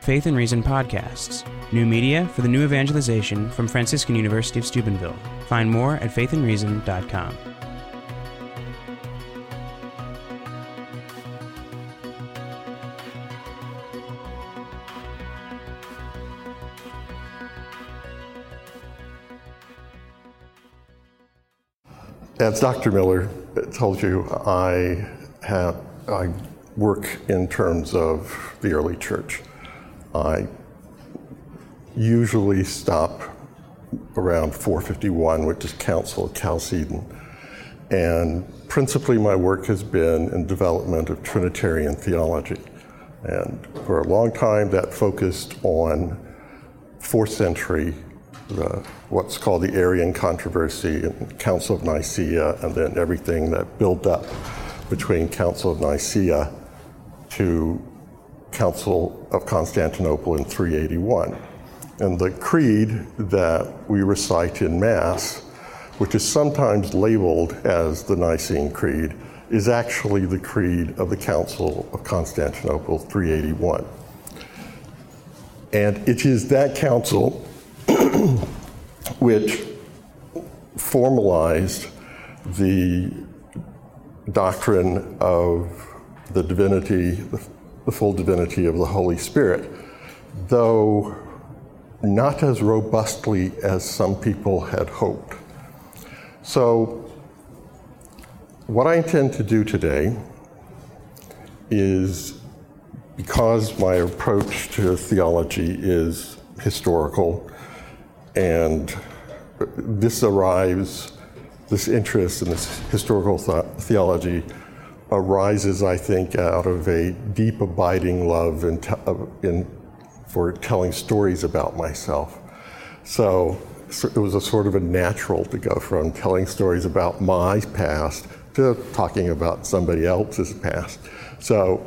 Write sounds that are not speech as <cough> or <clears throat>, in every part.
Faith and Reason podcasts, new media for the new evangelization from Franciscan University of Steubenville. Find more at faithandreason.com. As Dr. Miller told you, I have I work in terms of the early church. I usually stop around 451, which is Council of Chalcedon. And principally, my work has been in development of Trinitarian theology. And for a long time, that focused on fourth century, the, what's called the Arian controversy and Council of Nicaea, and then everything that built up between Council of Nicaea to Council of Constantinople in 381. And the creed that we recite in Mass, which is sometimes labeled as the Nicene Creed, is actually the creed of the Council of Constantinople 381. And it is that council <clears throat> which formalized the doctrine of the divinity, the full divinity of the Holy Spirit, though not as robustly as some people had hoped. So, what I intend to do today is because my approach to theology is historical and this arrives, this interest in this historical th- theology arises, I think, uh, out of a deep, abiding love in, te- uh, in, for telling stories about myself. So, so it was a sort of a natural to go from telling stories about my past to talking about somebody else's past. So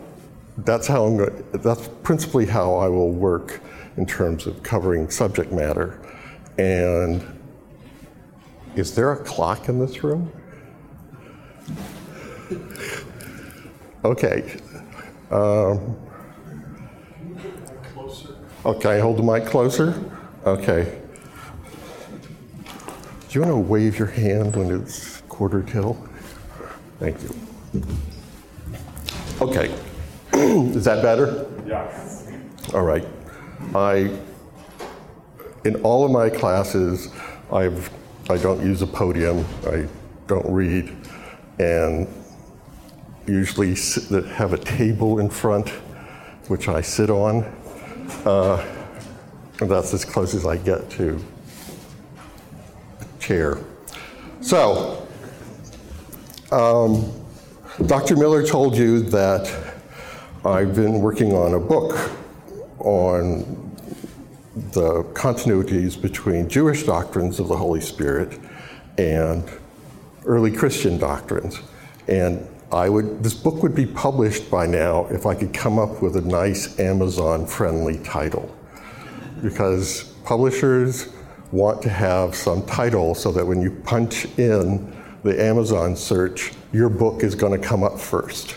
that's how I'm going. That's principally how I will work in terms of covering subject matter. And is there a clock in this room? Okay. Um, okay, hold the mic closer. Okay. Do you want to wave your hand when it's quarter till? Thank you. Okay. <clears throat> Is that better? Yes. All right. I, in all of my classes, I've, I don't use a podium, I don't read, and usually sit, have a table in front, which I sit on. Uh, that's as close as I get to a chair. So, um, Dr. Miller told you that I've been working on a book on the continuities between Jewish doctrines of the Holy Spirit and early Christian doctrines. And I would, this book would be published by now if I could come up with a nice Amazon friendly title. Because publishers want to have some title so that when you punch in the Amazon search, your book is going to come up first.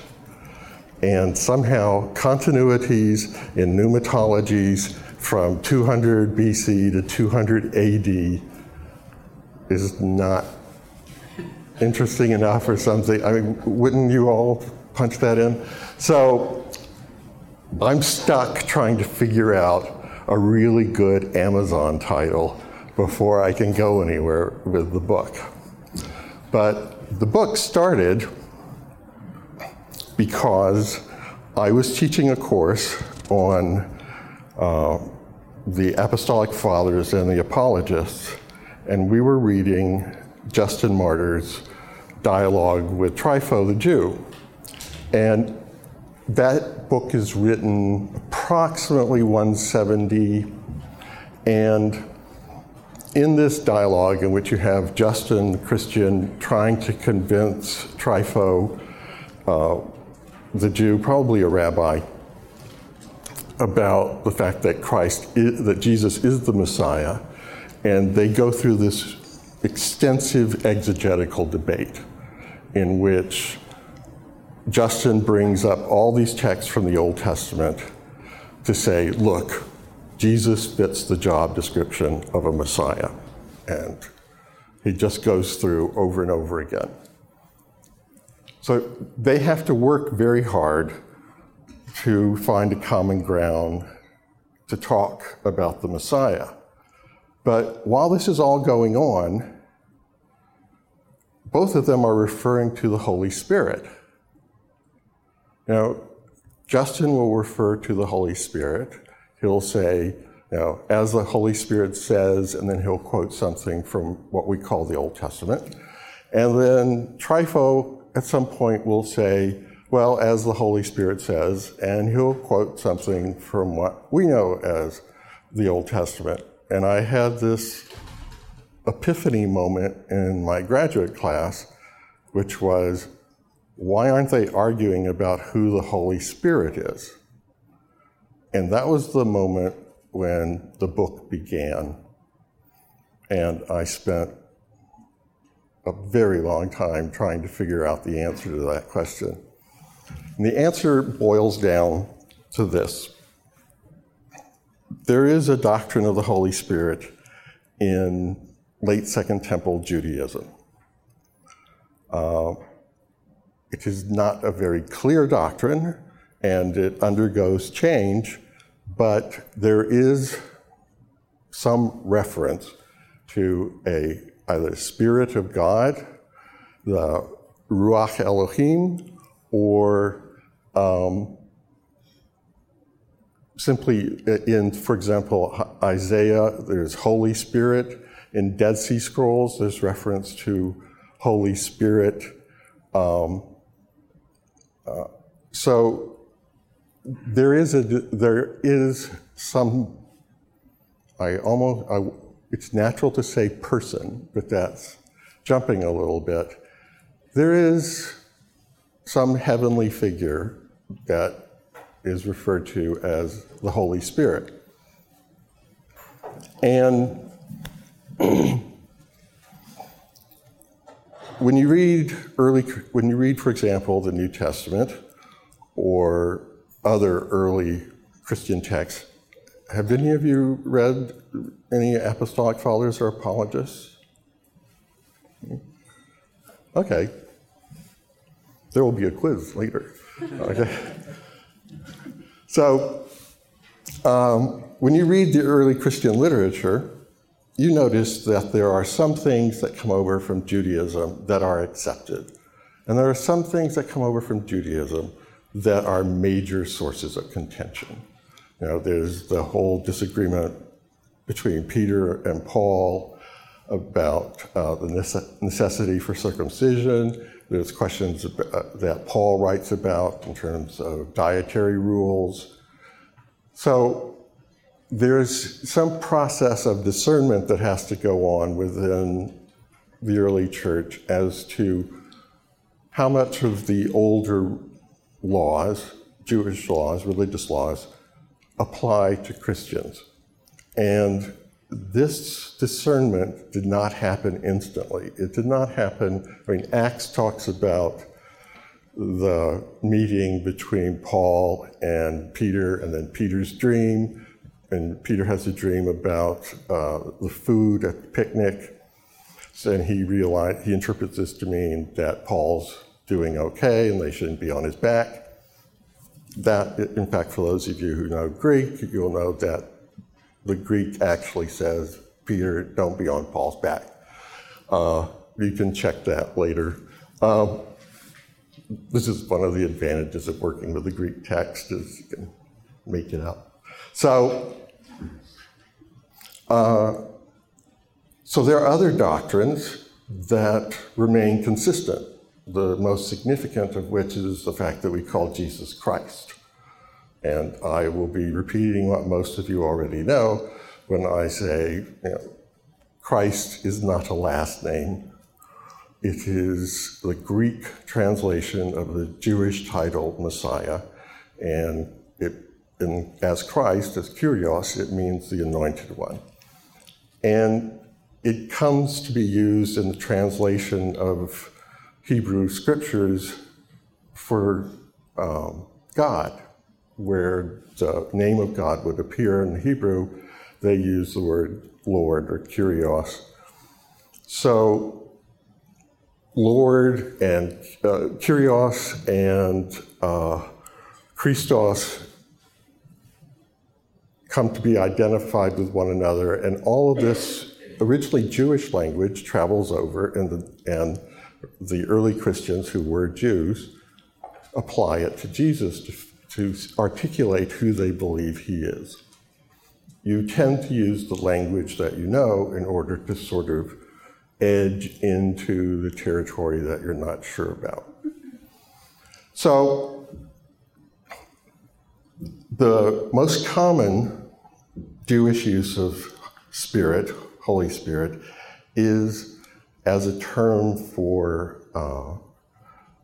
And somehow, continuities in pneumatologies from 200 BC to 200 AD is not interesting enough or something. I mean, wouldn't you all punch that in? So I'm stuck trying to figure out a really good Amazon title before I can go anywhere with the book. But the book started because I was teaching a course on uh, the Apostolic Fathers and the Apologists, and we were reading Justin Martyr's dialogue with Trypho the Jew. And that book is written approximately 170, and in this dialogue, in which you have Justin Christian trying to convince Trypho, uh, the Jew, probably a rabbi, about the fact that Christ, is, that Jesus is the Messiah, and they go through this extensive exegetical debate in which Justin brings up all these texts from the Old Testament to say, look, Jesus fits the job description of a Messiah. And he just goes through over and over again. So they have to work very hard to find a common ground to talk about the Messiah. But while this is all going on, both of them are referring to the Holy Spirit. Now, Justin will refer to the Holy Spirit. He'll say, you know, as the Holy Spirit says, and then he'll quote something from what we call the Old Testament. And then Trypho at some point will say, well, as the Holy Spirit says, and he'll quote something from what we know as the Old Testament. And I had this epiphany moment in my graduate class, which was why aren't they arguing about who the Holy Spirit is? And that was the moment when the book began. And I spent a very long time trying to figure out the answer to that question. And the answer boils down to this there is a doctrine of the Holy Spirit in late Second Temple Judaism. Uh, it is not a very clear doctrine and it undergoes change, but there is some reference to a either spirit of God, the Ruach Elohim, or um, simply in, for example, Isaiah, there's Holy Spirit. In Dead Sea Scrolls, there's reference to Holy Spirit. Um, uh, so there is a there is some. I almost I, it's natural to say person, but that's jumping a little bit. There is some heavenly figure that is referred to as the Holy Spirit. And <clears throat> when you read early, when you read, for example, the New Testament or other early Christian texts, have any of you read any apostolic fathers or apologists? Okay. There will be a quiz later. <laughs> Okay. So, um, when you read the early Christian literature, you notice that there are some things that come over from Judaism that are accepted. And there are some things that come over from Judaism that are major sources of contention. You know, there's the whole disagreement between Peter and Paul about uh, the necessity for circumcision. There's questions uh, that Paul writes about in terms of dietary rules. So there's some process of discernment that has to go on within the early church as to how much of the older laws, Jewish laws, religious laws, apply to Christians. And this discernment did not happen instantly. It did not happen. I mean, Acts talks about the meeting between Paul and Peter, and then Peter's dream. And Peter has a dream about uh, the food at the picnic. And he realized, he interprets this to mean that Paul's doing okay and they shouldn't be on his back. That, in fact, for those of you who know Greek, you'll know that the Greek actually says, Peter, don't be on Paul's back. Uh, you can check that later. Um, this is one of the advantages of working with the Greek text is you can make it up. So, uh, so there are other doctrines that remain consistent the most significant of which is the fact that we call Jesus Christ. And I will be repeating what most of you already know when I say, you know, Christ is not a last name. It is the Greek translation of the Jewish title Messiah. And it, as Christ, as Kyrios, it means the anointed one. And it comes to be used in the translation of Hebrew scriptures for um, God. Where the name of God would appear in Hebrew, they use the word Lord or Kyrios. So, Lord and uh, Kyrios and uh, Christos come to be identified with one another, and all of this originally Jewish language travels over, and the, and the early Christians who were Jews apply it to Jesus to, to articulate who they believe he is. You tend to use the language that you know in order to sort of edge into the territory that you're not sure about. So, the most common Jewish use of spirit, Holy Spirit, is as a term for uh,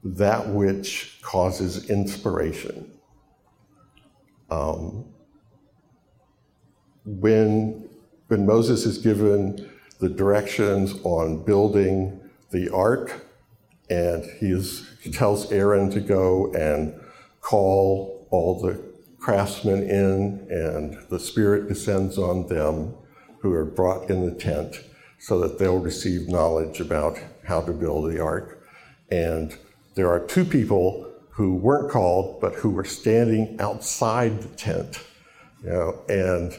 that which causes inspiration. Um, when, when Moses is given the directions on building the ark, and he, is, he tells Aaron to go and call all the craftsmen in, and the Spirit descends on them who are brought in the tent so that they'll receive knowledge about how to build the ark. And there are two people who weren't called, but who were standing outside the tent. You know, and,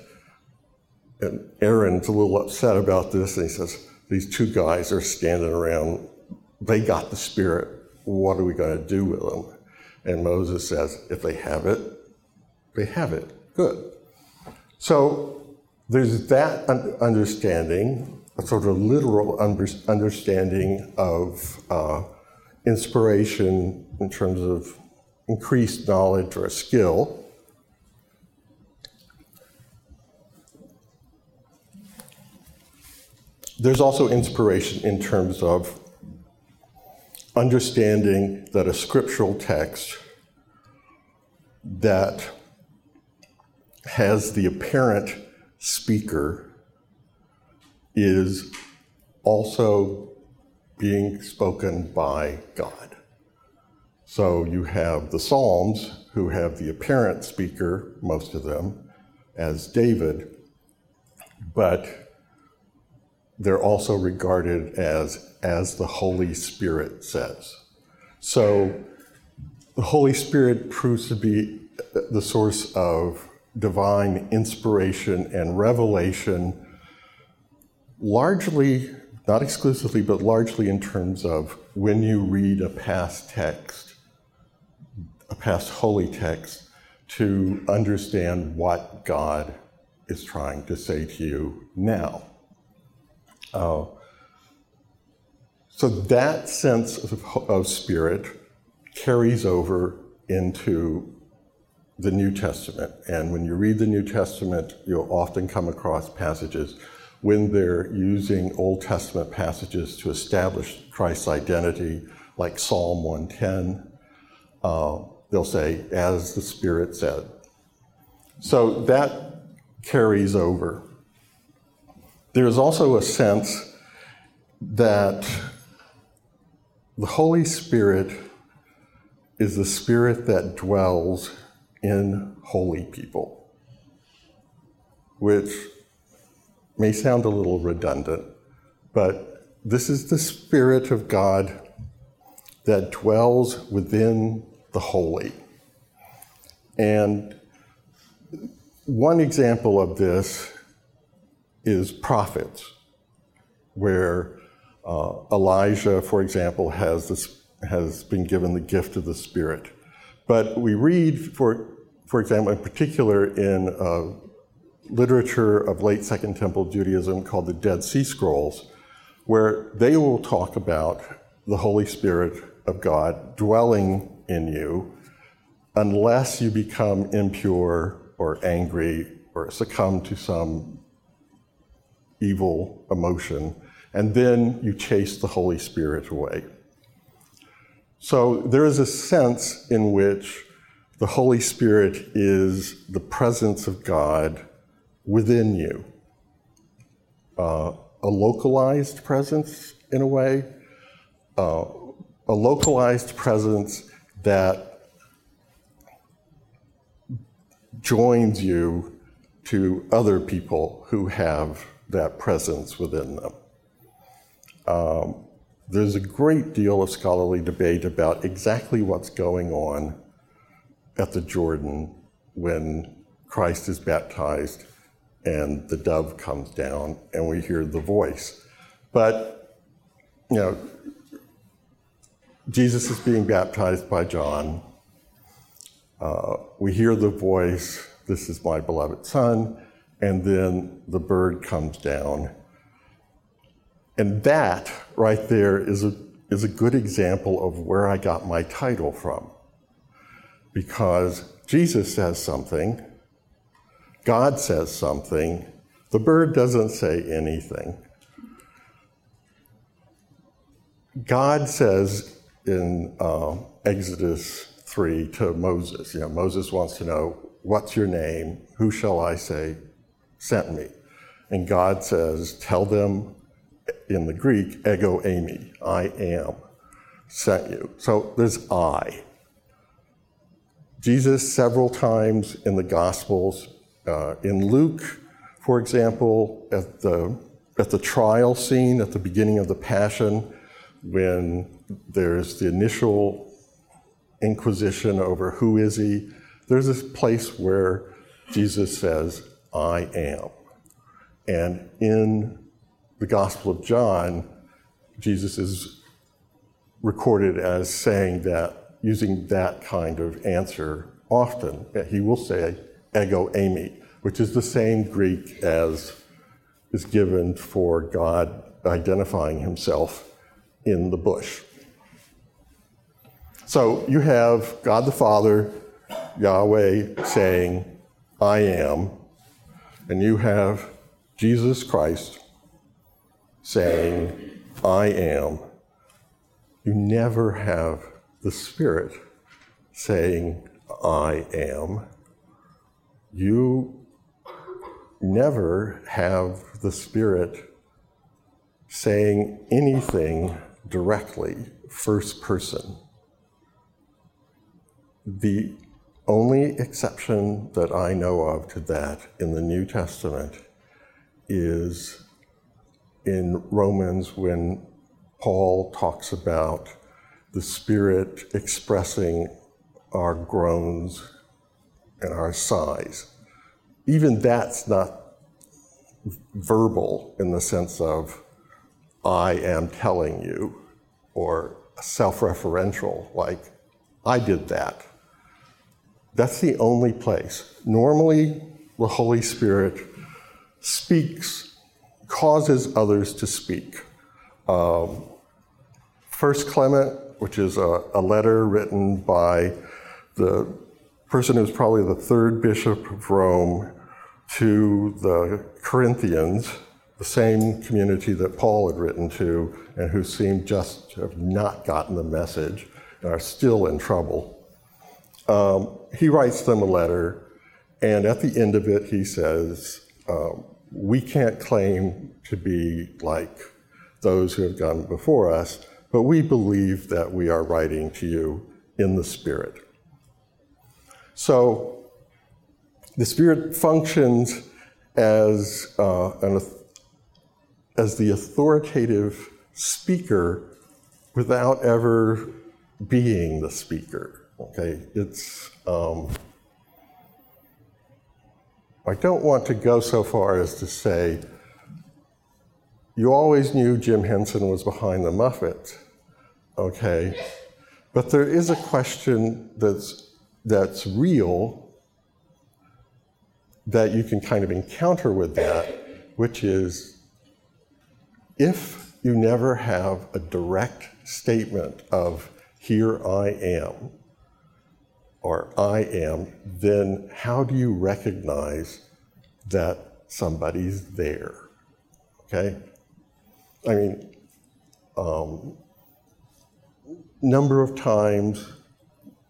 and Aaron's a little upset about this, and he says, These two guys are standing around. They got the Spirit. What are we going to do with them? And Moses says, If they have it, they have it. Good. So there's that understanding, a sort of literal understanding of uh, inspiration in terms of increased knowledge or skill. There's also inspiration in terms of understanding that a scriptural text that has the apparent speaker is also being spoken by God. So you have the Psalms, who have the apparent speaker, most of them, as David, but they're also regarded as as the Holy Spirit says. So the Holy Spirit proves to be the source of divine inspiration and revelation, largely not exclusively, but largely in terms of when you read a past text, past holy text, to understand what God is trying to say to you now. Uh, so that sense of, of spirit carries over into the New Testament. And when you read the New Testament, you'll often come across passages when they're using Old Testament passages to establish Christ's identity, like Psalm 110, uh, they'll say, as the Spirit said. So that carries over. There's also a sense that the Holy Spirit is the Spirit that dwells in holy people, which may sound a little redundant, but this is the Spirit of God that dwells within the holy. And one example of this is prophets, where uh, Elijah, for example, has, this, has been given the gift of the Spirit. But we read, for, for example, in particular in uh, literature of late Second Temple Judaism called the Dead Sea Scrolls, where they will talk about the Holy Spirit of God dwelling in you unless you become impure or angry or succumb to some evil emotion, and then you chase the Holy Spirit away. So there is a sense in which the Holy Spirit is the presence of God within you. Uh, a localized presence, in a way, uh, a localized presence that joins you to other people who have that presence within them. Um, there's a great deal of scholarly debate about exactly what's going on at the Jordan when Christ is baptized and the dove comes down and we hear the voice. But, you know, Jesus is being baptized by John. Uh, we hear the voice, This is my beloved Son, and then the bird comes down. And that right there is a, is a good example of where I got my title from. Because Jesus says something, God says something, the bird doesn't say anything. God says in uh, Exodus 3 to Moses, you know, Moses wants to know, What's your name? Who shall I say sent me? And God says, Tell them in the Greek, ego eimi, I am, sent you. So there's I. Jesus, several times in the Gospels, uh, in Luke, for example, at the, at the trial scene at the beginning of the Passion, when there's the initial inquisition over who is he, there's this place where Jesus says, I am. And in the Gospel of John, Jesus is recorded as saying that, using that kind of answer often. He will say, ego eimi, which is the same Greek as is given for God identifying himself in the bush. So you have God the Father, Yahweh, saying, I am, and you have Jesus Christ saying, I am, you never have the Spirit saying, I am. You never have the Spirit saying anything directly, first person. The only exception that I know of to that in the New Testament is in Romans when Paul talks about the Spirit expressing our groans and our sighs. Even that's not verbal in the sense of, I am telling you, or self referential, like, I did that. That's the only place. Normally, the Holy Spirit speaks causes others to speak. Um, First Clement, which is a, a, letter written by the person who's probably the third bishop of Rome to the Corinthians, the same community that Paul had written to, and who seemed just to have not gotten the message and are still in trouble. Um, he writes them a letter, and at the end of it, he says, um, we can't claim to be like those who have gone before us, but we believe that we are writing to you in the Spirit. So the Spirit functions as, uh, an, as the authoritative speaker without ever being the speaker. Okay, it's um, I don't want to go so far as to say, you always knew Jim Henson was behind the Muppet, okay? But there is a question that's, that's real that you can kind of encounter with that, which is if you never have a direct statement of, here I am, or I am, then how do you recognize that somebody's there? Okay? I mean, um, number of times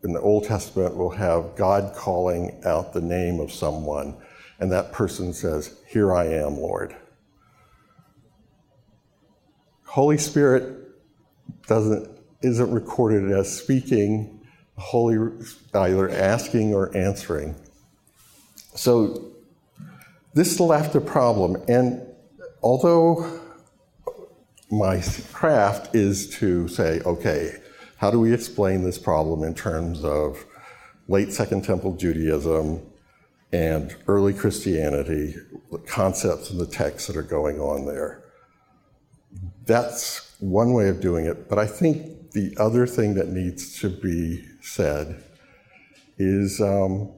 in the Old Testament we'll have God calling out the name of someone, and that person says, Here I am, Lord. Holy Spirit doesn't isn't recorded as speaking Holy, either asking or answering. so this left a problem. And although my craft is to say, okay, how do we explain this problem in terms of late Second Temple Judaism and early Christianity, the concepts and the texts that are going on there? That's one way of doing it, but I think the other thing that needs to be said is um,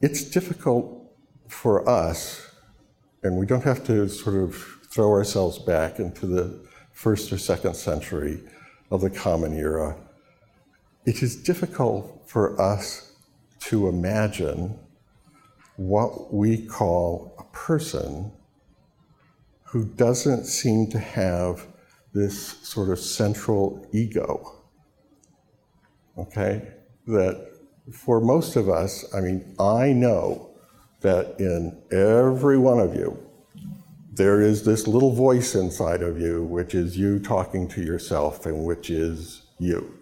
it's difficult for us, and we don't have to sort of throw ourselves back into the first or second century of the Common Era. It is difficult for us to imagine what we call a person who doesn't seem to have this sort of central ego. Okay? That for most of us, I mean, I know that in every one of you, there is this little voice inside of you, which is you talking to yourself and which is you,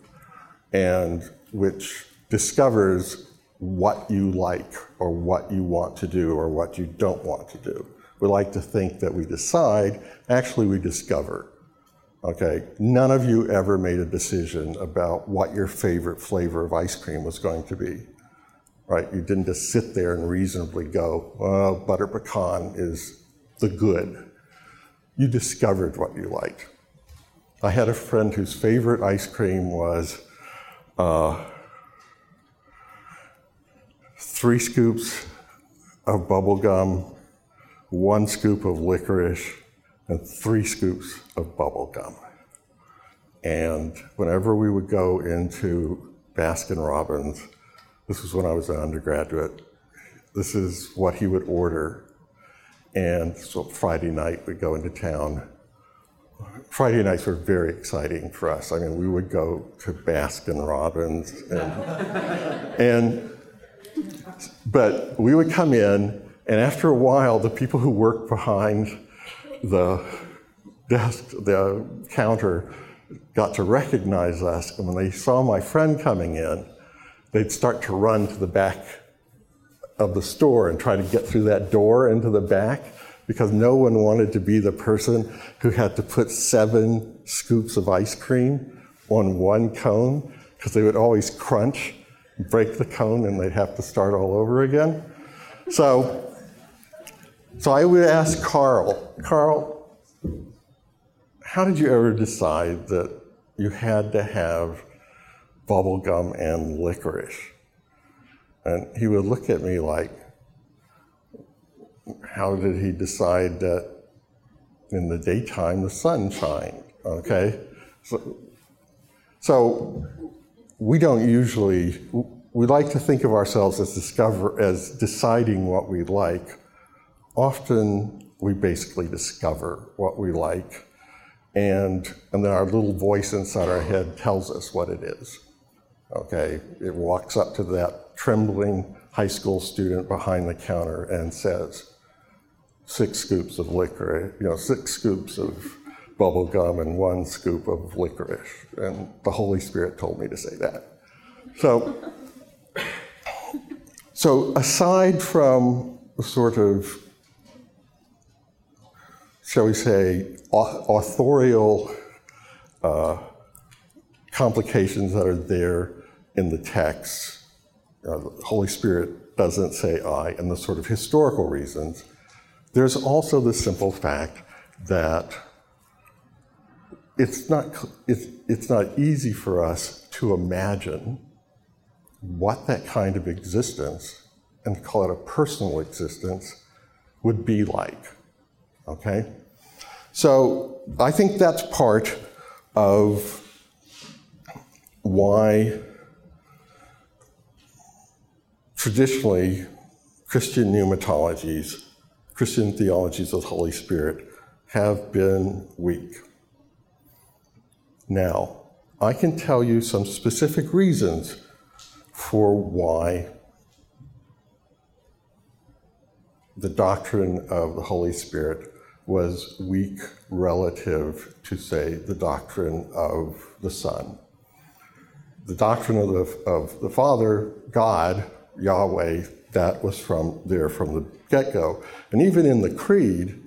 and which discovers what you like or what you want to do or what you don't want to do. We like to think that we decide, actually, we discover. Okay, none of you ever made a decision about what your favorite flavor of ice cream was going to be, right? You didn't just sit there and reasonably go, well, butter pecan is the good. You discovered what you liked. I had a friend whose favorite ice cream was uh, three scoops of bubble gum, one scoop of licorice, and three scoops of bubble gum. And whenever we would go into Baskin Robbins, this was when I was an undergraduate, this is what he would order. And so Friday night we'd go into town. Friday nights were very exciting for us. I mean, we would go to Baskin Robbins and, <laughs> and but we would come in, and after a while, the people who worked behind the desk, the counter, got to recognize us. And when they saw my friend coming in, they'd start to run to the back of the store and try to get through that door into the back because no one wanted to be the person who had to put seven scoops of ice cream on one cone because they would always crunch, break the cone, and they'd have to start all over again. So so I would ask Carl, Carl, how did you ever decide that you had to have bubble gum and licorice? And he would look at me like, how did he decide that in the daytime the sun shined? Okay? So, so we don't usually, we like to think of ourselves as discover, as deciding what we like often we basically discover what we like, and, and then our little voice inside our head tells us what it is. Okay, it walks up to that trembling high school student behind the counter and says, six scoops of licorice, you know, six scoops of bubble gum and one scoop of licorice. And the Holy Spirit told me to say that. So, so aside from the sort of shall we say, authorial uh, complications that are there in the text. Uh, the Holy Spirit doesn't say I, and the sort of historical reasons. There's also the simple fact that it's not, it's, it's not easy for us to imagine what that kind of existence, and call it a personal existence, would be like. Okay? So I think that's part of why traditionally Christian pneumatologies, Christian theologies of the Holy Spirit, have been weak. Now, I can tell you some specific reasons for why the doctrine of the Holy Spirit was weak relative to, say, the doctrine of the Son. The doctrine of the, of the Father, God, Yahweh, that was from there from the get go. And even in the Creed,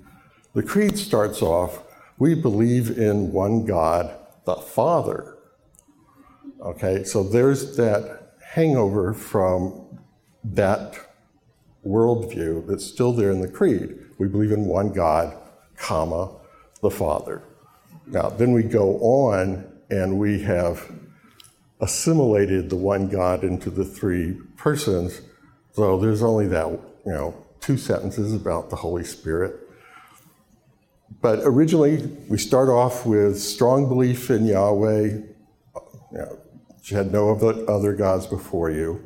the Creed starts off we believe in one God, the Father. Okay, so there's that hangover from that worldview that's still there in the Creed. We believe in one God, comma, the Father. Now, then we go on and we have assimilated the one God into the three persons. So there's only that, you know, two sentences about the Holy Spirit. But originally, we start off with strong belief in Yahweh. You, know, you had no other gods before you.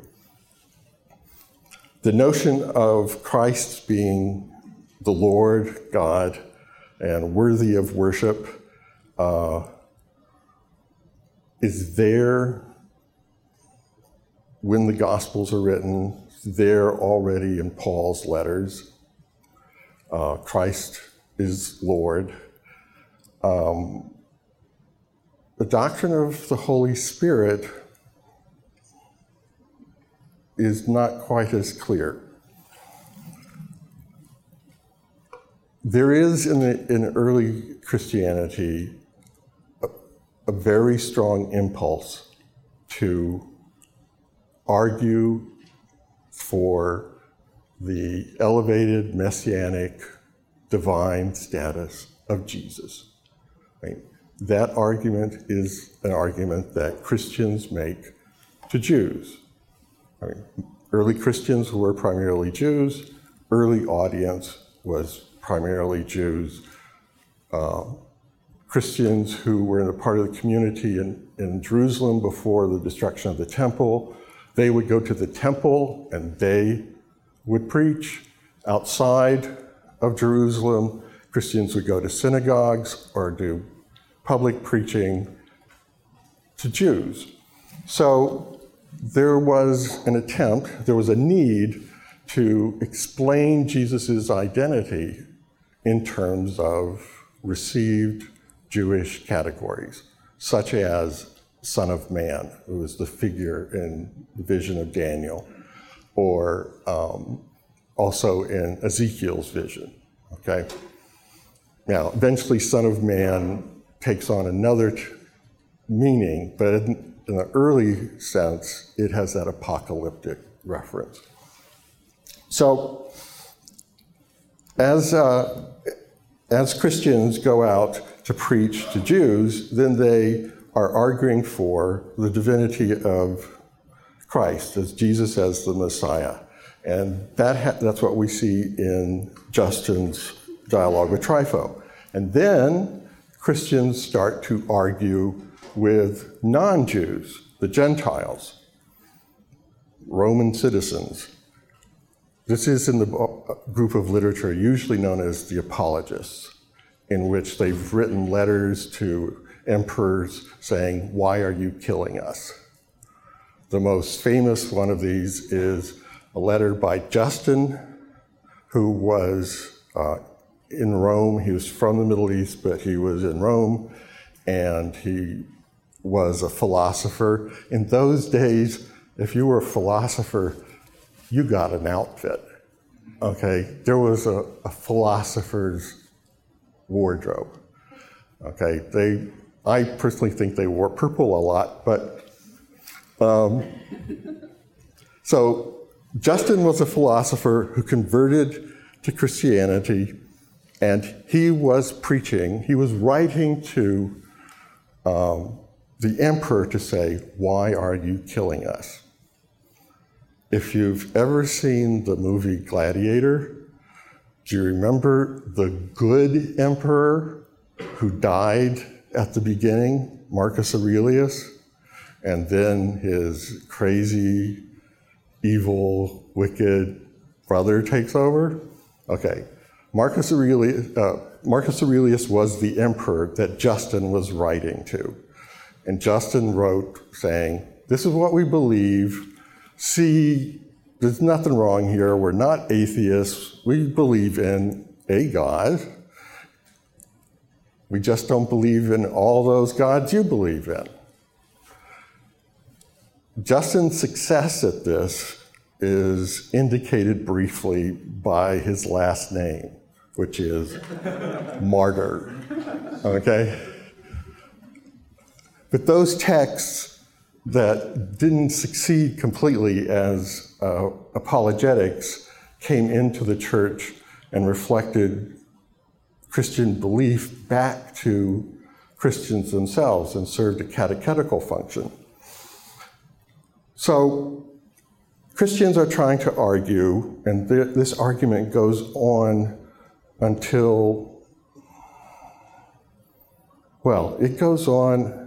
The notion of Christ being the Lord God and worthy of worship uh, is there when the Gospels are written, there already in Paul's letters. Uh, Christ is Lord. Um, the doctrine of the Holy Spirit is not quite as clear. There is in, the, in early Christianity a, a very strong impulse to argue for the elevated messianic divine status of Jesus. Right? That argument is an argument that Christians make to Jews. I mean, early Christians were primarily Jews, early audience was primarily Jews. Uh, Christians who were in a part of the community in, in Jerusalem before the destruction of the temple, they would go to the temple and they would preach. Outside of Jerusalem, Christians would go to synagogues or do public preaching to Jews. So there was an attempt, there was a need to explain Jesus' identity in terms of received Jewish categories, such as Son of Man, who is the figure in the vision of Daniel, or um, also in Ezekiel's vision. Okay? Now, eventually, Son of Man takes on another t- meaning, but in, in the early sense, it has that apocalyptic reference. So, as, uh, as Christians go out to preach to Jews, then they are arguing for the divinity of Christ, as Jesus as the Messiah. And that ha- that's what we see in Justin's dialogue with Trypho. And then Christians start to argue with non Jews, the Gentiles, Roman citizens. This is in the group of literature usually known as the apologists, in which they've written letters to emperors saying, Why are you killing us? The most famous one of these is a letter by Justin, who was uh, in Rome. He was from the Middle East, but he was in Rome, and he was a philosopher. In those days, if you were a philosopher, you got an outfit. Okay, there was a, a philosopher's wardrobe. Okay, they. I personally think they wore purple a lot, but um, so Justin was a philosopher who converted to Christianity, and he was preaching, he was writing to um, the emperor to say, Why are you killing us? If you've ever seen the movie Gladiator, do you remember the good emperor who died at the beginning, Marcus Aurelius, and then his crazy evil, wicked brother takes over? Okay. Marcus Aurelius, uh, Marcus Aurelius was the emperor that Justin was writing to. And Justin wrote saying, This is what we believe. See, there's nothing wrong here. We're not atheists. We believe in a God. We just don't believe in all those gods you believe in. Justin's success at this is indicated briefly by his last name, which is martyr. Okay? But those texts that didn't succeed completely as uh, apologetics came into the church and reflected Christian belief back to Christians themselves and served a catechetical function. So, Christians are trying to argue, and th- this argument goes on until, well, it goes on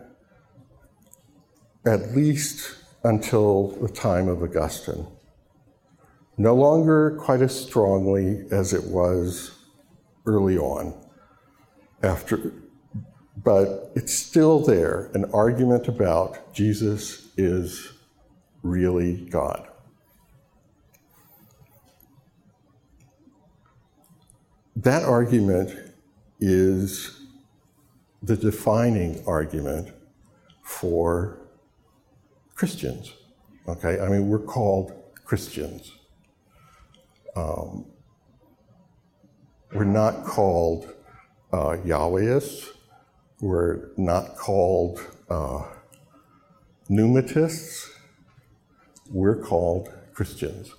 at least until the time of Augustine. No longer quite as strongly as it was early on, after, but it's still there an argument about Jesus is really God. That argument is the defining argument for Christians. Okay, I mean, we're called Christians. Um, we're not called uh, Yahwehists. We're not called uh, pneumatists. We're called Christians.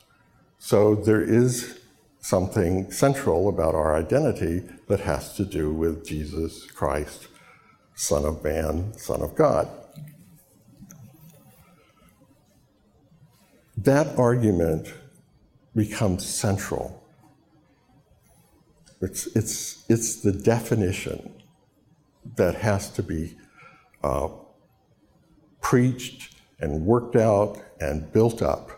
So there is something central about our identity that has to do with Jesus Christ, Son of Man, Son of God. That argument becomes central. It's, it's, it's the definition that has to be uh, preached and worked out and built up.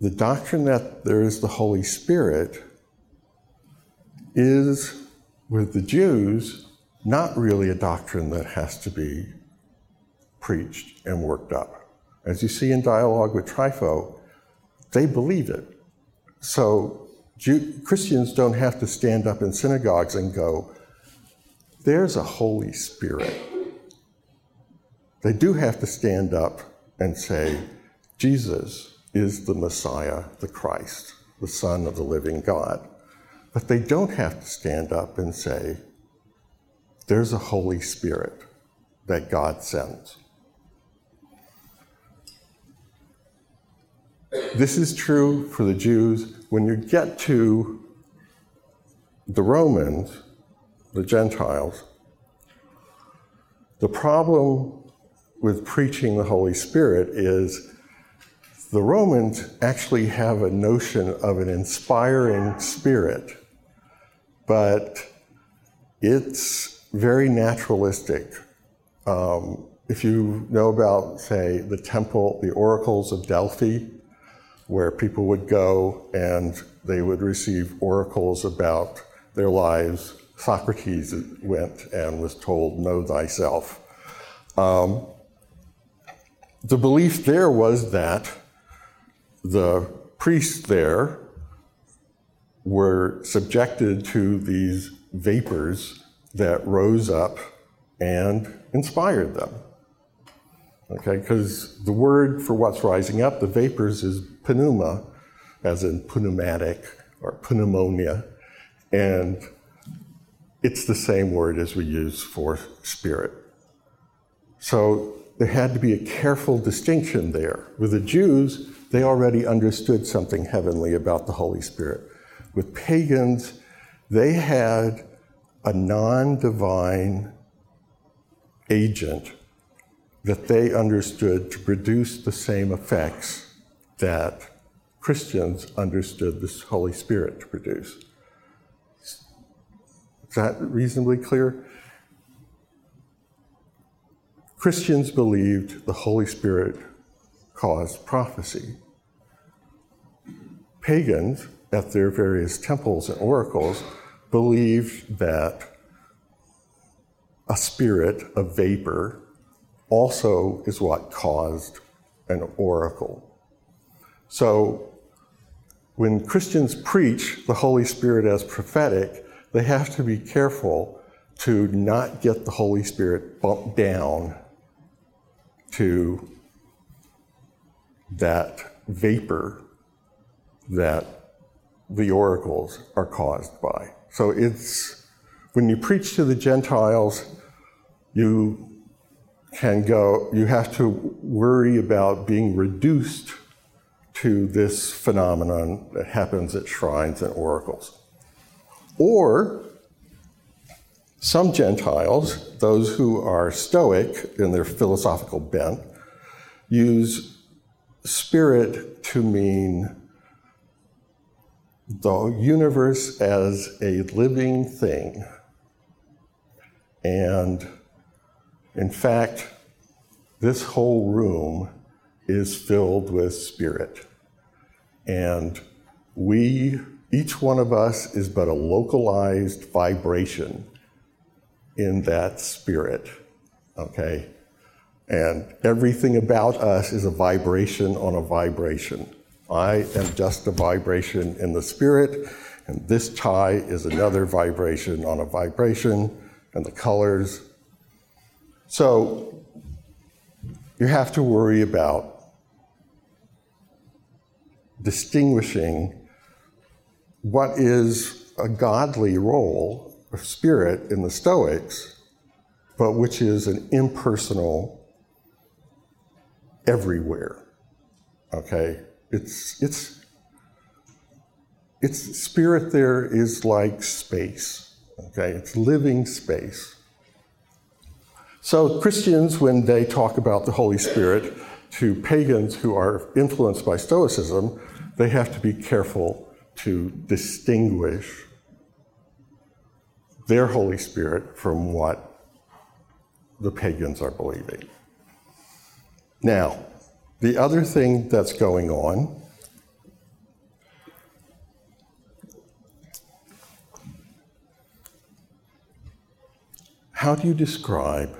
The doctrine that there is the Holy Spirit is, with the Jews, not really a doctrine that has to be preached and worked up. As you see in dialogue with Trypho, they believe it. So Jew- Christians don't have to stand up in synagogues and go, there's a Holy Spirit. They do have to stand up and say, Jesus is the Messiah, the Christ, the Son of the living God. But they don't have to stand up and say, there's a Holy Spirit that God sends. This is true for the Jews. When you get to the Romans, the Gentiles, the problem with preaching the Holy Spirit is the Romans actually have a notion of an inspiring spirit, but it's very naturalistic. Um, if you know about, say, the temple, the oracles of Delphi, where people would go and they would receive oracles about their lives. Socrates went and was told, Know thyself. Um, the belief there was that the priests there were subjected to these vapors that rose up and inspired them. Okay, because the word for what's rising up, the vapors, is pneuma, as in pneumatic or pneumonia, and it's the same word as we use for spirit. So there had to be a careful distinction there. With the Jews, they already understood something heavenly about the Holy Spirit. With pagans, they had a non divine agent that they understood to produce the same effects that Christians understood the Holy Spirit to produce. Is that reasonably clear? Christians believed the Holy Spirit caused prophecy. Pagans, at their various temples and oracles, believed that a spirit, a vapor, also is what caused an oracle. So when Christians preach the Holy Spirit as prophetic, they have to be careful to not get the Holy Spirit bumped down to that vapor that the oracles are caused by. So it's when you preach to the Gentiles, you can go, you have to worry about being reduced to this phenomenon that happens at shrines and oracles. Or some Gentiles, those who are Stoic in their philosophical bent, use spirit to mean the universe as a living thing. And in fact, this whole room is filled with spirit. And we, each one of us, is but a localized vibration in that spirit. Okay? And everything about us is a vibration on a vibration. I am just a vibration in the spirit, and this tie is another vibration on a vibration, and the colors. So you have to worry about distinguishing what is a godly role of spirit in the Stoics, but which is an impersonal everywhere. Okay? It's, it's, it's spirit there is like space. Okay? It's living space. So, Christians, when they talk about the Holy Spirit to pagans who are influenced by Stoicism, they have to be careful to distinguish their Holy Spirit from what the pagans are believing. Now, the other thing that's going on how do you describe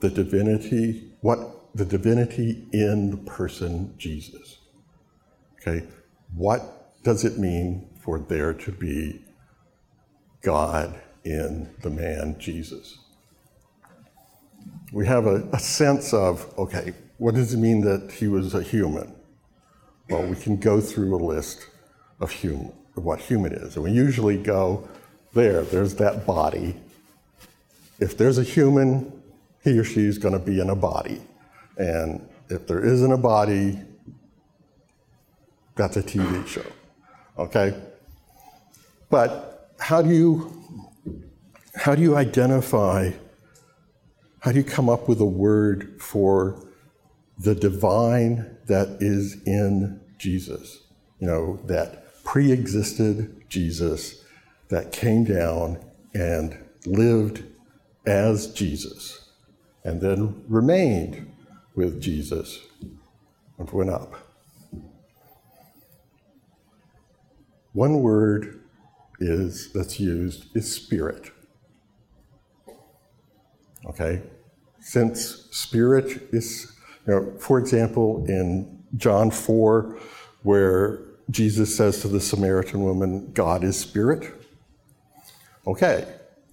the divinity, what the divinity in the person Jesus. Okay, what does it mean for there to be God in the man Jesus? We have a, a sense of, okay, what does it mean that he was a human? Well, we can go through a list of human, of what human is. And we usually go there, there's that body. If there's a human, he or she is going to be in a body. And if there isn't a body, that's a TV show. Okay? But how do you how do you identify how do you come up with a word for the divine that is in Jesus? You know, that pre-existed Jesus that came down and lived as Jesus and then remained with Jesus and went up. One word is that's used is spirit. Okay? Since spirit is, you know, for example, in John 4, where Jesus says to the Samaritan woman, God is spirit. Okay,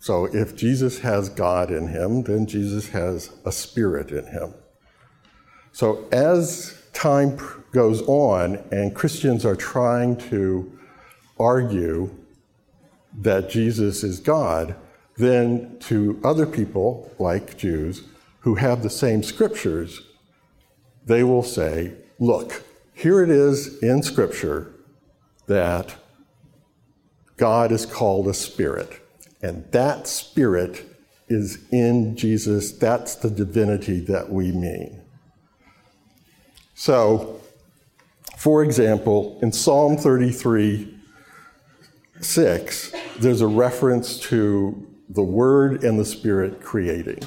so if Jesus has God in him, then Jesus has a spirit in him. So as time goes on and Christians are trying to argue that Jesus is God, then to other people, like Jews, who have the same scriptures, they will say, look, here it is in Scripture that God is called a spirit. And that spirit is in Jesus. That's the divinity that we mean. So, for example, in Psalm 33 6, there's a reference to the Word and the Spirit creating.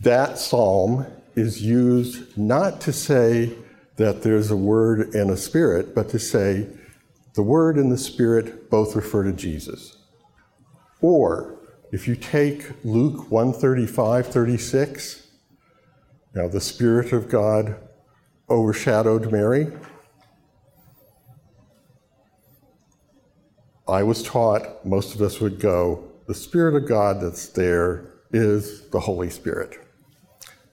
That psalm is used not to say that there's a Word and a Spirit, but to say the Word and the Spirit both refer to Jesus. Or if you take Luke 135, 36, now the Spirit of God overshadowed Mary. I was taught, most of us would go, the Spirit of God that's there is the Holy Spirit.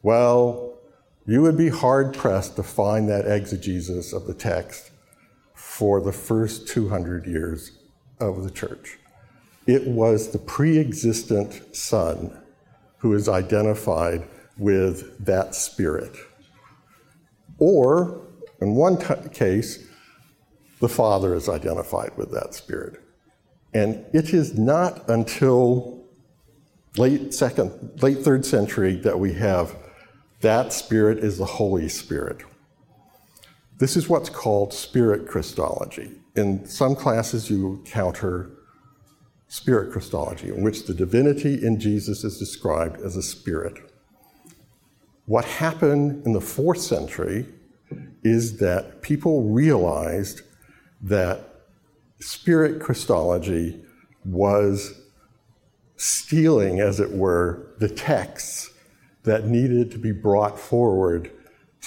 Well, You would be hard pressed to find that exegesis of the text for the first 200 years of the church. It was the pre existent Son who is identified with that Spirit. Or, in one t- case, the Father is identified with that Spirit. And it is not until late second, late third century that we have that Spirit is the Holy Spirit. This is what's called spirit Christology. In some classes, you encounter spirit Christology, in which the divinity in Jesus is described as a spirit. What happened in the fourth century is that people realized that spirit Christology was stealing, as it were, the texts that needed to be brought forward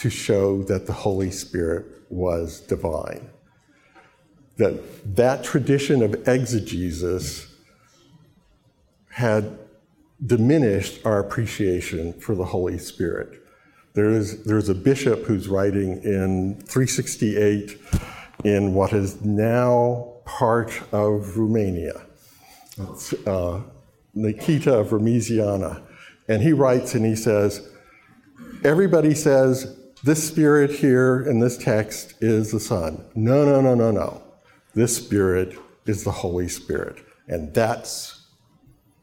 to show that the Holy Spirit was divine. That that tradition of exegesis had diminished our appreciation for the Holy Spirit. There is, there's a bishop who's writing in 368 in what is now part of Romania, uh, Nikita of Remesiana. And he writes and he says, Everybody says this spirit here in this text is the Son. No, no, no, no, no. This spirit is the Holy Spirit. And that's,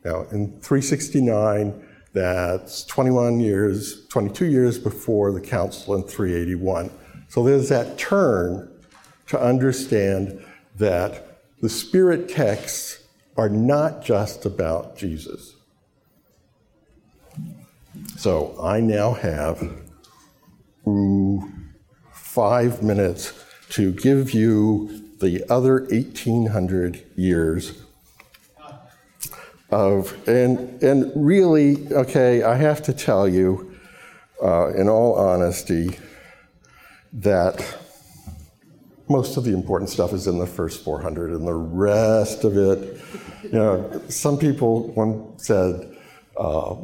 now in 369, that's 21 years, 22 years before the council in 381. So there's that turn to understand that the spirit texts are not just about Jesus. So I now have ooh, five minutes to give you the other 1800 years of, and, and really, okay, I have to tell you, uh, in all honesty, that most of the important stuff is in the first 400, and the rest of it, you know, some people, one said, uh,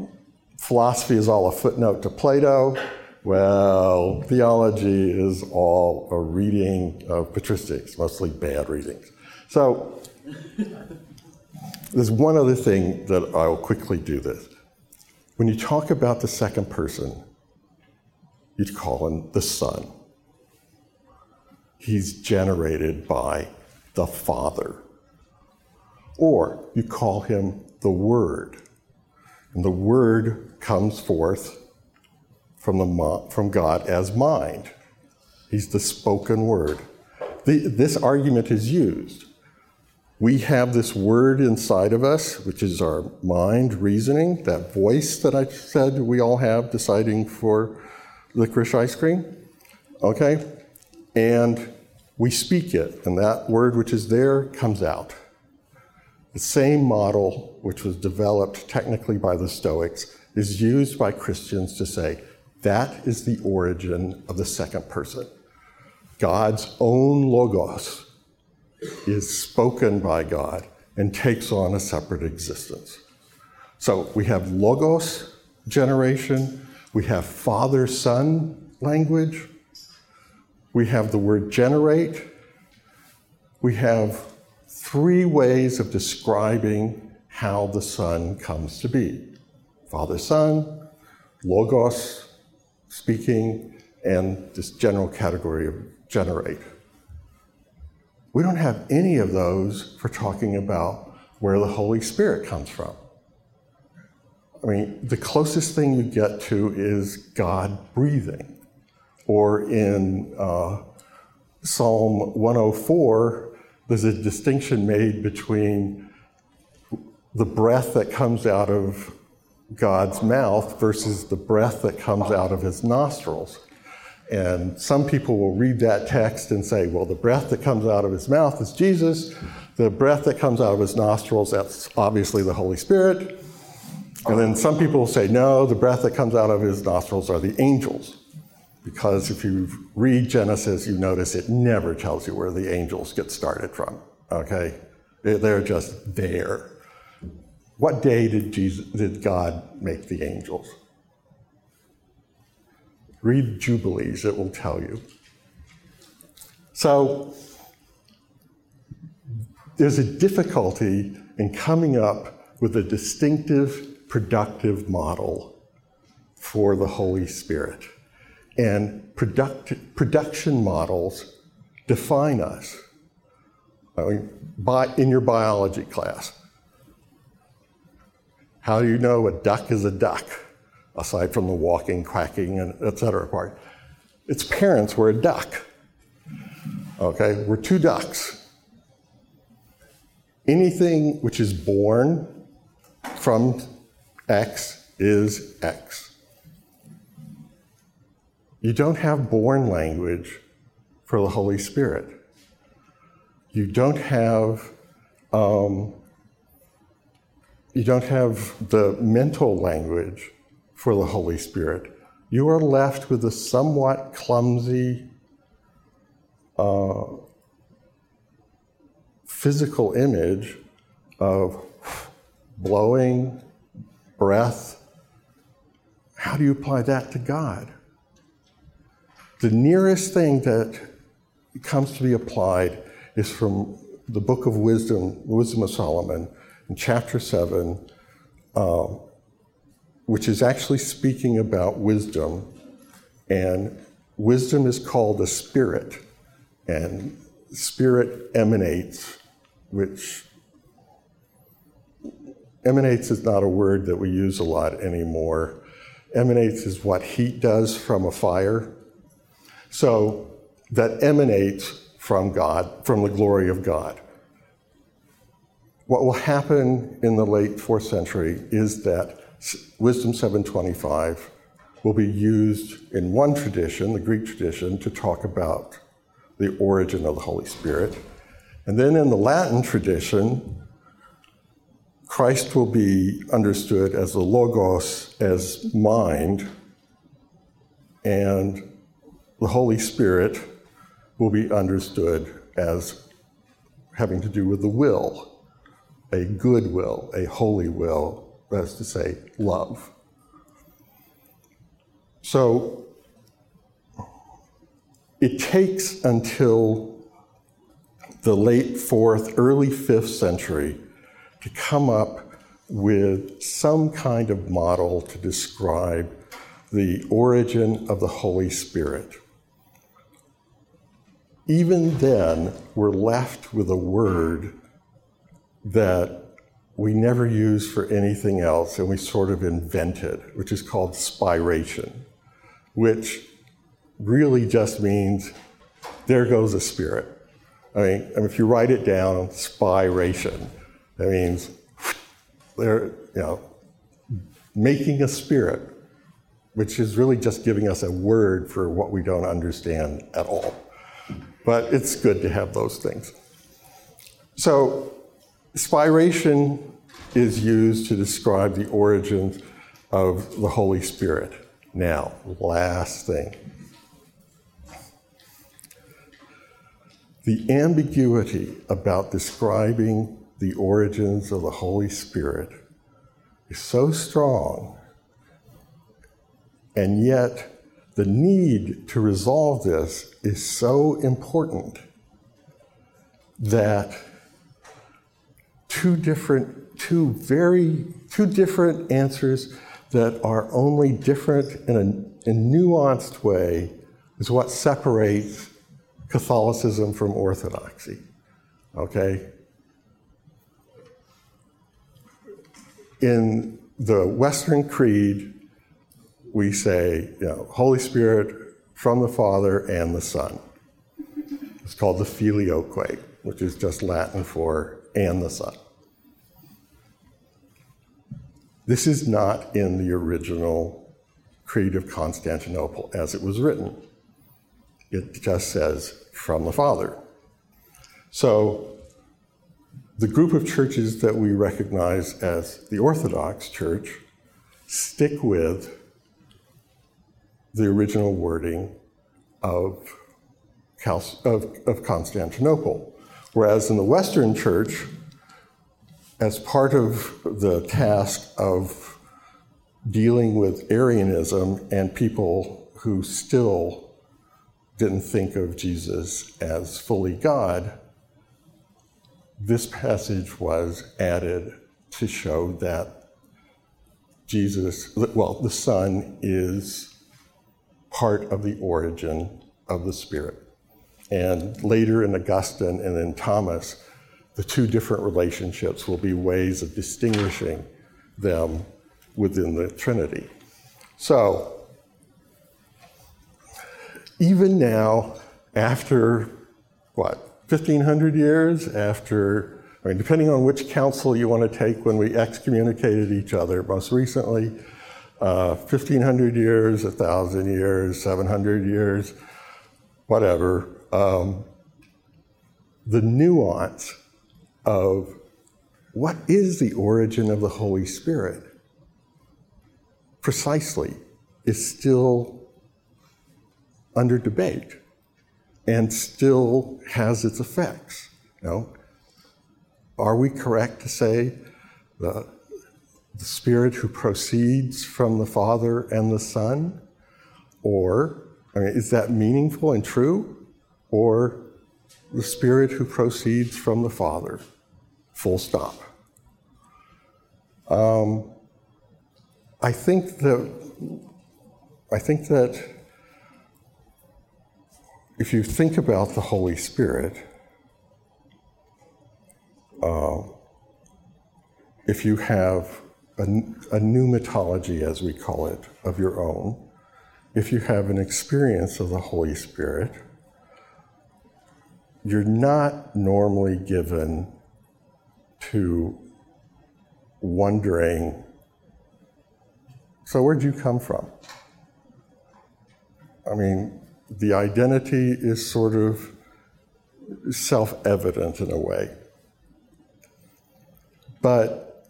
philosophy is all a footnote to Plato. Well, theology is all a reading of patristics, mostly bad readings. So, there's one other thing that I'll quickly do this. When you talk about the second person, you'd call him the Son. He's generated by the Father. Or you call him the Word. And the Word comes forth from, the, from God as mind. He's the spoken word. The, this argument is used. We have this word inside of us, which is our mind reasoning, that voice that I said we all have deciding for licorice ice cream. Okay? And we speak it, and that word which is there comes out. The same model, which was developed technically by the Stoics, is used by Christians to say that is the origin of the second person. God's own logos is spoken by God and takes on a separate existence. So we have logos generation, we have father son language, we have the word generate, we have three ways of describing how the Son comes to be Father Son, Logos, speaking, and this general category of generate. We don't have any of those for talking about where the Holy Spirit comes from. I mean, the closest thing you get to is God breathing. Or in uh, Psalm 104, there's a distinction made between the breath that comes out of God's mouth versus the breath that comes out of his nostrils. And some people will read that text and say, well, the breath that comes out of his mouth is Jesus. The breath that comes out of his nostrils, that's obviously the Holy Spirit. And then some people will say, no, the breath that comes out of his nostrils are the angels. Because if you read Genesis, you notice it never tells you where the angels get started from. Okay? They're just there. What day did, Jesus, did God make the angels? Read Jubilees, it will tell you. So there's a difficulty in coming up with a distinctive, productive model for the Holy Spirit. And product, production models define us. I mean, by, in your biology class, how do you know a duck is a duck, aside from the walking, quacking, and et cetera part? Its parents were a duck. Okay, we're two ducks. Anything which is born from X is X. You don't have born language for the Holy Spirit. You don't have um, you don't have the mental language for the Holy Spirit. You are left with a somewhat clumsy uh, physical image of blowing, breath. How do you apply that to God? The nearest thing that comes to be applied is from the book of wisdom, Wisdom of Solomon, in chapter 7, um, which is actually speaking about wisdom. And wisdom is called a spirit, and spirit emanates, which emanates is not a word that we use a lot anymore. Emanates is what heat does from a fire. So that emanates from God, from the glory of God. What will happen in the late fourth century is that Wisdom 725 will be used in one tradition, the Greek tradition, to talk about the origin of the Holy Spirit. And then in the Latin tradition, Christ will be understood as the Logos, as mind, and the Holy Spirit will be understood as having to do with the will a good will, a holy will, that's to say, love. So it takes until the late fourth, early fifth century to come up with some kind of model to describe the origin of the Holy Spirit. Even then, we're left with a word that we never use for anything else and we sort of invented, which is called spiration, which really just means there goes a spirit. I mean, if you write it down, spiration, that means they're, you know, making a spirit, which is really just giving us a word for what we don't understand at all. But it's good to have those things. So Spiration is used to describe the origins of the Holy Spirit. Now, last thing. The ambiguity about describing the origins of the Holy Spirit is so strong, and yet the need to resolve this is so important that two different, two very, two different answers that are only different in a, a nuanced way is what separates Catholicism from Orthodoxy. Okay? In the Western Creed, we say, you know, Holy Spirit from the Father and the Son. It's called the filioque, which is just Latin for and the Son. This is not in the original Creed of Constantinople as it was written. It just says, from the Father. So, the group of churches that we recognize as the Orthodox Church stick with the original wording of, of, of Constantinople. Whereas in the Western Church, as part of the task of dealing with Arianism and people who still didn't think of Jesus as fully God, this passage was added to show that Jesus, well, the Son is part of the origin of the Spirit. And later in Augustine and in Thomas, the two different relationships will be ways of distinguishing them within the Trinity. So, even now, after what, 1500 years, after, I mean, depending on which council you want to take when we excommunicated each other, most recently, uh, 1500 years, 1,000 years, 700 years, whatever, um, the nuance of what is the origin of the Holy Spirit precisely is still under debate and still has its effects. You know? Are we correct to say the, the Spirit who proceeds from the Father and the Son? Or, I mean, is that meaningful and true? Or the Spirit who proceeds from the Father? Full stop. Um, I think that I think that if you think about the Holy Spirit, uh, if you have a, a pneumatology, as we call it, of your own, if you have an experience of the Holy Spirit, you're not normally given to wondering so, where'd you come from? I mean, the identity is sort of self evident in a way. But,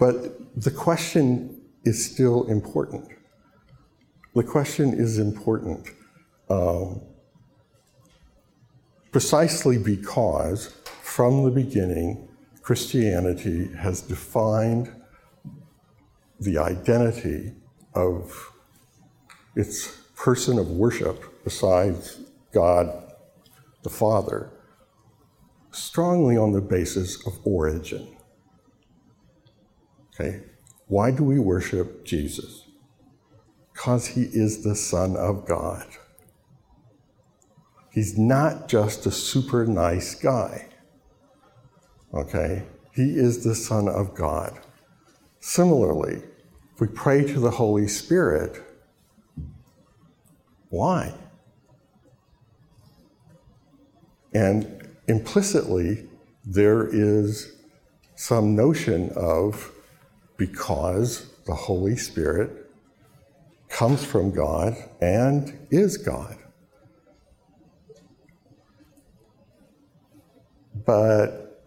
but the question is still important. The question is important um, precisely because from the beginning, Christianity has defined the identity of its person of worship besides God the Father strongly on the basis of origin. Okay? Why do we worship Jesus? Because he is the Son of God. He's not just a super nice guy. Okay? He is the Son of God. Similarly, if we pray to the Holy Spirit, why? And implicitly, there is some notion of because the Holy Spirit comes from God and is God. But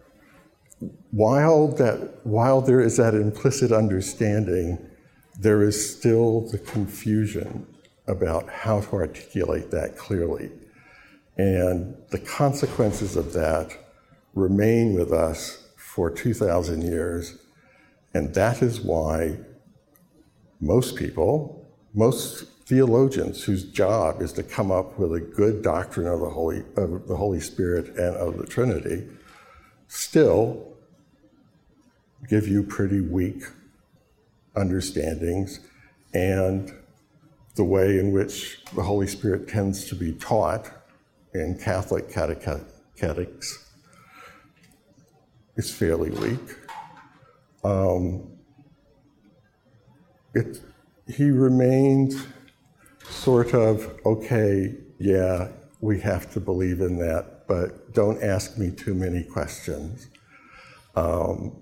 while, that, while there is that implicit understanding, there is still the confusion about how to articulate that clearly. And the consequences of that remain with us for 2,000 years. And that is why most people, most theologians whose job is to come up with a good doctrine of the Holy, of the Holy Spirit and of the Trinity, still give you pretty weak understandings, and the way in which the Holy Spirit tends to be taught in Catholic catechetics is fairly weak. Um, it, he remained sort of, okay, yeah, we have to believe in that, but don't ask me too many questions. Um,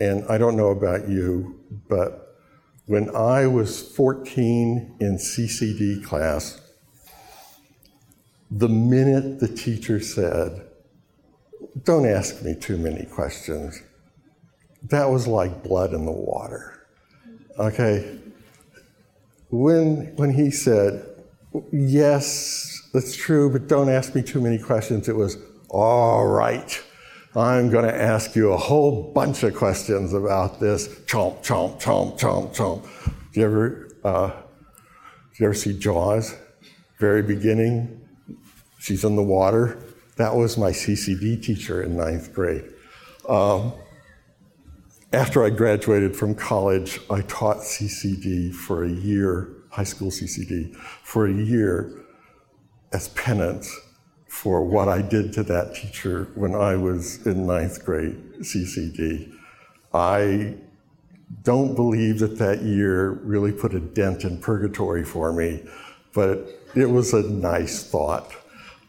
and I don't know about you, but when I was 14 in CCD class, the minute the teacher said, Don't ask me too many questions, that was like blood in the water. Okay? When, when he said, Yes, that's true, but don't ask me too many questions, it was, All right. I'm going to ask you a whole bunch of questions about this. Chomp, chomp, chomp, chomp, chomp. Do you ever, uh, do you ever see Jaws? Very beginning, she's in the water. That was my CCD teacher in ninth grade. Um, after I graduated from college, I taught CCD for a year, high school CCD, for a year as penance for what I did to that teacher when I was in ninth grade CCD. I don't believe that that year really put a dent in purgatory for me, but it was a nice thought.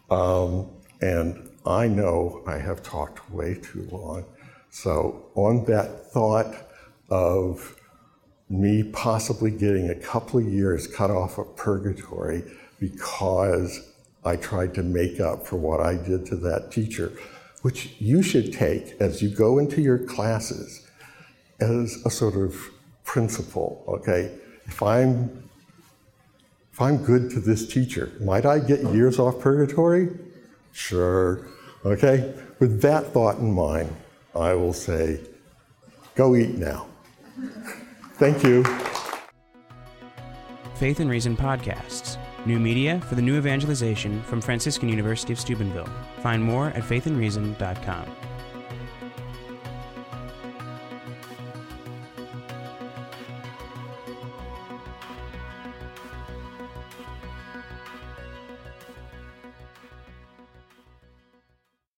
Um, and I know I have talked way too long. So, on that thought of me possibly getting a couple of years cut off of purgatory because I tried to make up for what I did to that teacher, which you should take as you go into your classes as a sort of principle, okay? If I'm if I'm good to this teacher, might I get years off purgatory? Sure. Okay? With that thought in mind, I will say, go eat now. Thank you. Faith and Reason Podcasts. New media for the new evangelization from Franciscan University of Steubenville. Find more at faithandreason.com.